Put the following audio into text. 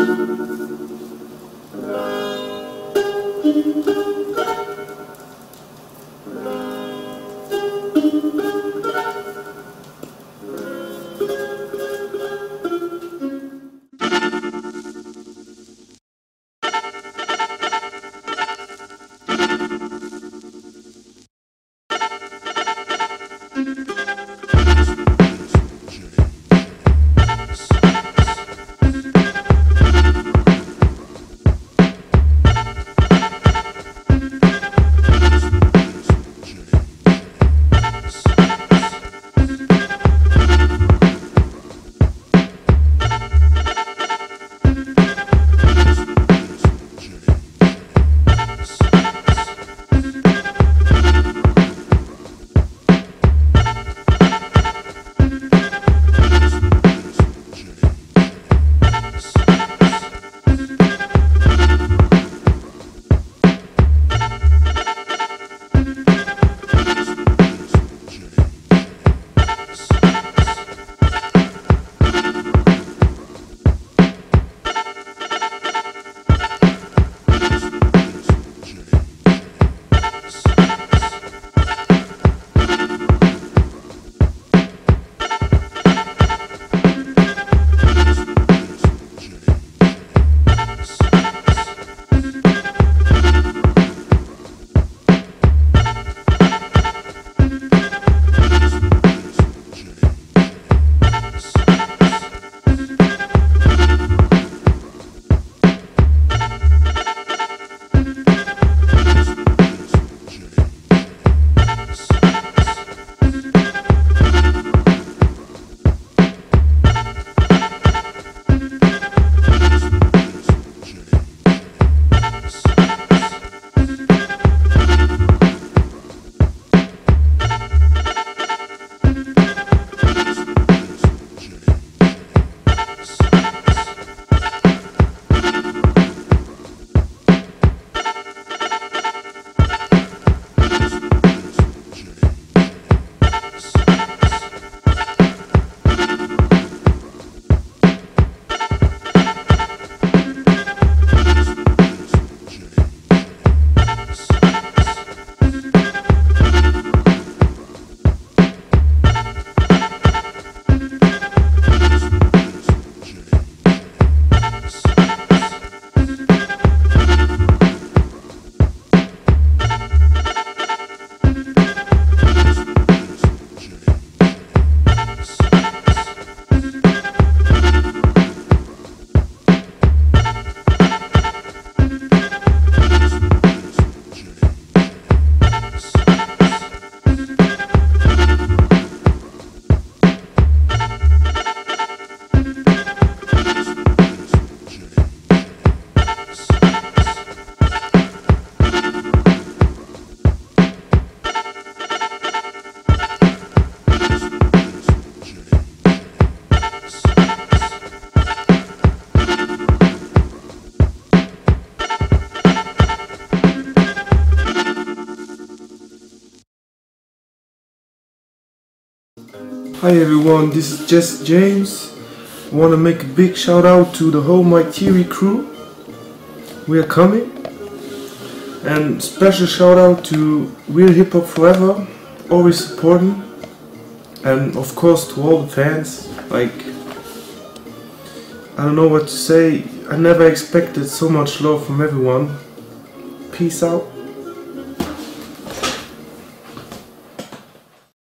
Thank you. Hi everyone, this is Jesse James. I want to make a big shout out to the whole My Theory crew. We are coming. And special shout out to Real Hip Hop Forever, always supporting. And of course to all the fans. Like, I don't know what to say. I never expected so much love from everyone. Peace out.